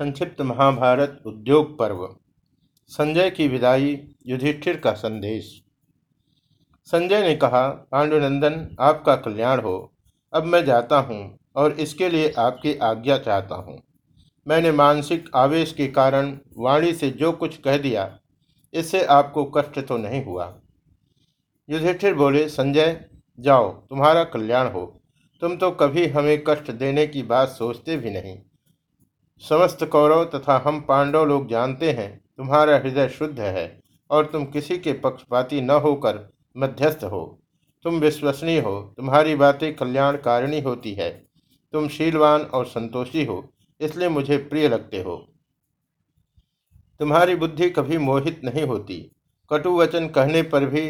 संक्षिप्त महाभारत उद्योग पर्व। संजय की विदाई युधिष्ठिर का संदेश। संजय ने कहा, पांडुनंदन, आपका कल्याण हो। अब मैं जाता हूँ और इसके लिए आपकी आज्ञा चाहता हूँ। मैंने मानसिक आवेश के कारण वाणी से जो कुछ कह दिया, इससे आपको कष्ट तो नहीं हुआ? युधिष्ठिर बोले, संजय, जाओ, तुम्हारा कल्याण हो। तुम तो कभी हमें कष्ट देने की बात सोचते भी नहीं। समस्त कौरव तथा हम पांडव लोग जानते हैं, तुम्हारा हृदय शुद्ध है और तुम किसी के पक्षपाती न होकर मध्यस्थ हो। तुम विश्वसनीय हो, तुम्हारी बातें कल्याणकारिणी होती है। तुम शीलवान और संतोषी हो, इसलिए मुझे प्रिय लगते हो। तुम्हारी बुद्धि कभी मोहित नहीं होती। कटु वचन कहने पर भी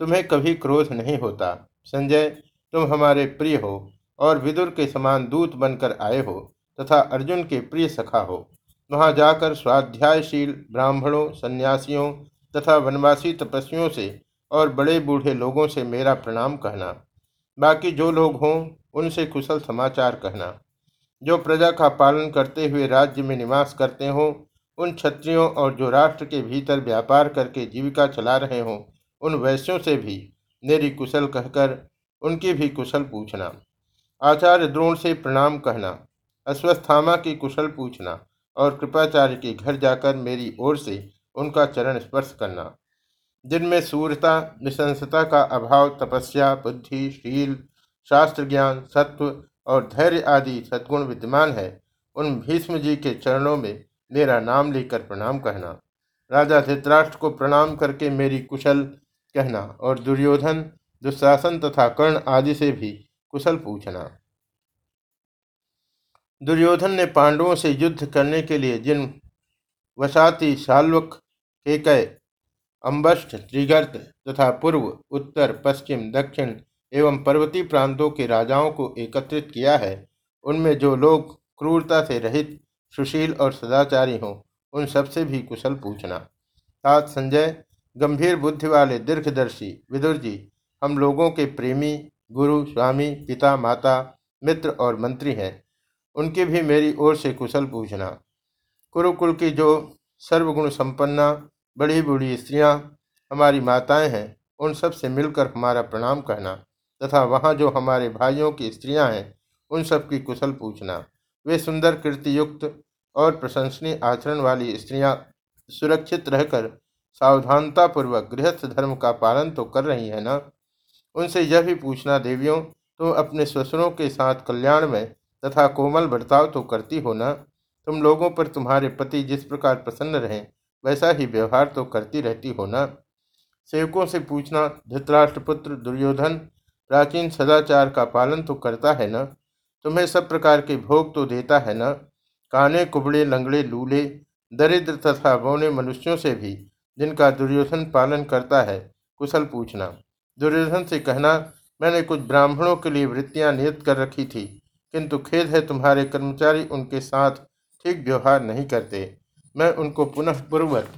तुम्हें कभी क्रोध नहीं होता। संजय, तुम हमारे प्रिय हो और विदुर के समान दूत बनकर आए हो। तथा अर्जुन के प्रिय सखा हो। वहाँ जाकर स्वाध्यायशील ब्राह्मणों, सन्यासियों तथा वनवासी तपस्वियों से और बड़े बूढ़े लोगों से मेरा प्रणाम कहना। बाकी जो लोग हों, उनसे कुशल समाचार कहना। जो प्रजा का पालन करते हुए राज्य में निवास करते हों, उन क्षत्रियों और जो राष्ट्र के भीतर व्यापार करके जीविका चला रहे हों, उन वैश्यों से भी मेरी कुशल कहकर उनकी भी कुशल पूछना। आचार्य द्रोण से प्रणाम कहना। अश्वस्थामा की कुशल पूछना और कृपाचार्य के घर जाकर मेरी ओर से उनका चरण स्पर्श करना। जिनमें सूरता, निशंसता का अभाव, तपस्या, बुद्धि, शील, शास्त्र ज्ञान, सत्व और धैर्य आदि सद्गुण विद्यमान है, उन भीष्म जी के चरणों में मेरा नाम लेकर प्रणाम कहना। राजा धृतराष्ट्र को प्रणाम करके मेरी कुशल कहना और दुर्योधन, दुशासन तथा कर्ण आदि से भी कुशल पूछना। दुर्योधन ने पांडवों से युद्ध करने के लिए जिन वसाती शाल्वक, केकय अम्बष्ट त्रिगर्त तथा पूर्व, उत्तर, पश्चिम, दक्षिण एवं पर्वतीय प्रांतों के राजाओं को एकत्रित किया है, उनमें जो लोग क्रूरता से रहित, सुशील और सदाचारी हों, उन सबसे भी कुशल पूछना। साथ संजय, गंभीर बुद्धि वाले दीर्घदर्शी, विदुर जी, हम लोगों के प्रेमी, गुरु, स्वामी, पिता, माता, मित्र और मंत्री हैं। उनकी भी मेरी ओर से कुशल पूछना। कुरुकुल की जो सर्वगुण संपन्ना, बड़ी बूढ़ी स्त्रियाँ, हमारी माताएँ हैं, उन सबसे मिलकर हमारा प्रणाम कहना तथा वहाँ जो हमारे भाइयों की स्त्रियाँ हैं, उन सब की कुशल पूछना। वे सुंदर कीर्तियुक्त और प्रशंसनीय आचरण वाली स्त्रियाँ सुरक्षित रहकर सावधानतापूर्वक गृहस्थ धर्म का पालन तो कर रही है ना? उनसे यह भी पूछना, देवियों, तुम तो अपने ससुरों के साथ कल्याण में तथा कोमल बर्ताव तो करती हो ना। तुम लोगों पर तुम्हारे पति जिस प्रकार प्रसन्न रहें, वैसा ही व्यवहार तो करती रहती हो ना। सेवकों से पूछना, धृतराष्ट्रपुत्र दुर्योधन, प्राचीन सदाचार का पालन तो करता है ना। तुम्हें सब प्रकार के भोग तो देता है ना। काने, कुबड़े, लंगड़े, लूले, दरिद्र तथा बौने मनुष्यों से भी, जिनका दुर्योधन पालन करता है, कुशल पूछना। दुर्योधन से कहना, मैंने कुछ ब्राह्मणों के लिए वृत्तियाँ नियत कर रखी थी। किंतु खेद है तुम्हारे कर्मचारी उनके साथ ठीक व्यवहार नहीं करते। मैं उनको पुनः पूर्वत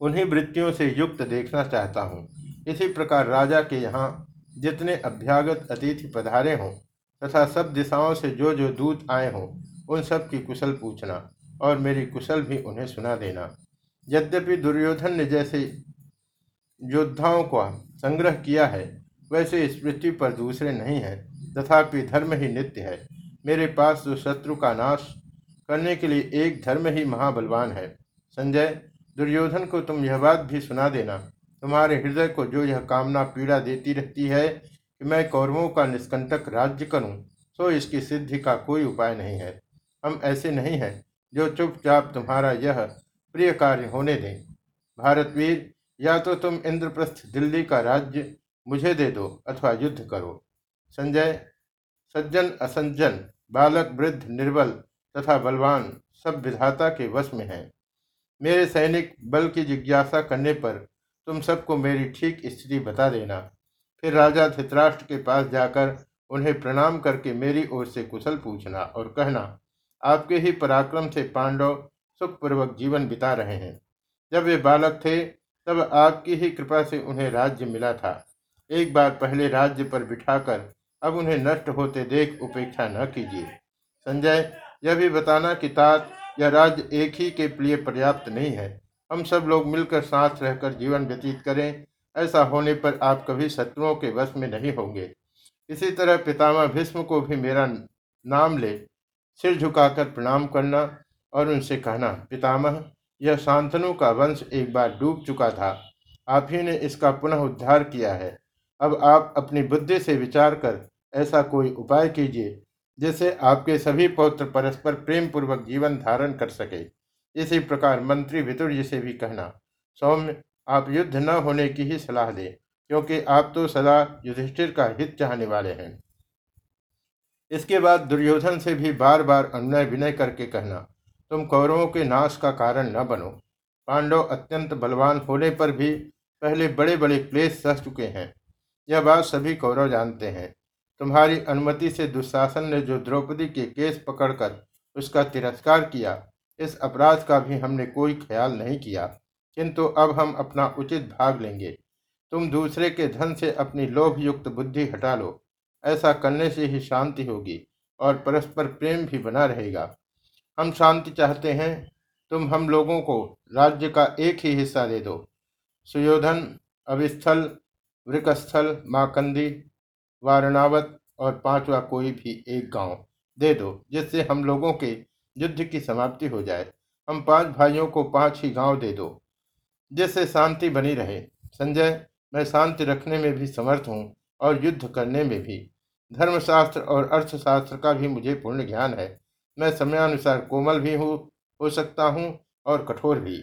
उन्हीं वृत्तियों से युक्त देखना चाहता हूँ। इसी प्रकार राजा के यहाँ जितने अभ्यागत अतिथि पधारे हों तथा सब दिशाओं से जो जो दूत आए हों, उन सब की कुशल पूछना और मेरी कुशल भी उन्हें सुना देना। यद्यपि दुर्योधन ने जैसे योद्धाओं का संग्रह किया है, वैसे इस पृथ्वी पर दूसरे नहीं हैं। तथापि धर्म ही नित्य है। मेरे पास जो शत्रु का नाश करने के लिए एक धर्म ही महाबलवान है। संजय, दुर्योधन को तुम यह बात भी सुना देना। तुम्हारे हृदय को जो यह कामना पीड़ा देती रहती है कि मैं कौरवों का निष्कंटक राज्य करूँ तो इसकी सिद्धि का कोई उपाय नहीं है। हम ऐसे नहीं हैं जो चुपचाप तुम्हारा यह प्रिय कार्य होने दें। भारतवीर, या तो तुम इंद्रप्रस्थ दिल्ली का राज्य मुझे दे दो अथवा युद्ध करो। संजय, सज्जन, असंजन, बालक, वृद्ध, निर्बल तथा बलवान सब विधाता के वश में हैं। मेरे सैनिक, बल की जिज्ञासा करने पर तुम सबको मेरी ठीक स्थिति बता देना। फिर राजा धित्राष्ट्र के पास जाकर उन्हें प्रणाम करके मेरी ओर से कुशल पूछना और कहना, आपके ही पराक्रम से पांडव सुखपूर्वक जीवन बिता रहे हैं। जब वे बालक थे, तब आपकी ही कृपा से उन्हें राज्य मिला था। एक बार पहले राज्य पर बिठाकर अब उन्हें नष्ट होते देख उपेक्षा न कीजिए। संजय, यह भी बताना कि तात यह राज्य एक ही के लिए पर्याप्त नहीं है। हम सब लोग मिलकर साथ रहकर जीवन व्यतीत करें, ऐसा होने पर आप कभी शत्रुओं के वश में नहीं होंगे। इसी तरह पितामह भीष्म को भी मेरा नाम ले, सिर झुकाकर प्रणाम करना और उनसे कहना, पितामह, यह शांतनु का वंश एक बार डूब चुका था। आप ही ने इसका पुनः उद्धार किया है। अब आप अपनी बुद्धि से विचार कर ऐसा कोई उपाय कीजिए, जिससे आपके सभी पौत्र परस्पर प्रेम पूर्वक जीवन धारण कर सके। इसी प्रकार मंत्री वितुर जी से भी कहना, सौम्य, आप युद्ध न होने की ही सलाह दें, क्योंकि आप तो सदा युधिष्ठिर का हित चाहने वाले हैं। इसके बाद दुर्योधन से भी बार बार अनुनय विनय करके कहना, तुम कौरवों के नाश का कारण न बनो। पांडव अत्यंत बलवान होने पर भी पहले बड़े बड़े क्लेश सह चुके हैं। यह बात सभी कौरव जानते हैं। तुम्हारी अनुमति से दुशासन ने जो द्रौपदी के केस पकड़कर उसका तिरस्कार किया, इस अपराध का भी हमने कोई ख्याल नहीं किया। किंतु अब हम अपना उचित भाग लेंगे। तुम दूसरे के धन से अपनी लोभ युक्त बुद्धि हटा लो। ऐसा करने से ही शांति होगी और परस्पर प्रेम भी बना रहेगा। हम शांति चाहते हैं। तुम हम लोगों को राज्य का एक ही हिस्सा दे दो। सुयोधन अविस्थल वृकस्थल माकंदी, वारणावत और पांचवा कोई भी एक गाँव। दे दो, जिससे हम लोगों के युद्ध की समाप्ति हो जाए। हम पाँच भाइयों को पाँच ही गाँव दे दो, जिससे शांति बनी रहे। संजय, मैं शांति रखने में भी समर्थ हूँ और युद्ध करने में भी। धर्मशास्त्र और अर्थशास्त्र का भी मुझे पूर्ण ज्ञान है। मैं समयानुसार कोमल भी हूँ, हो सकता हूँ और कठोर भी।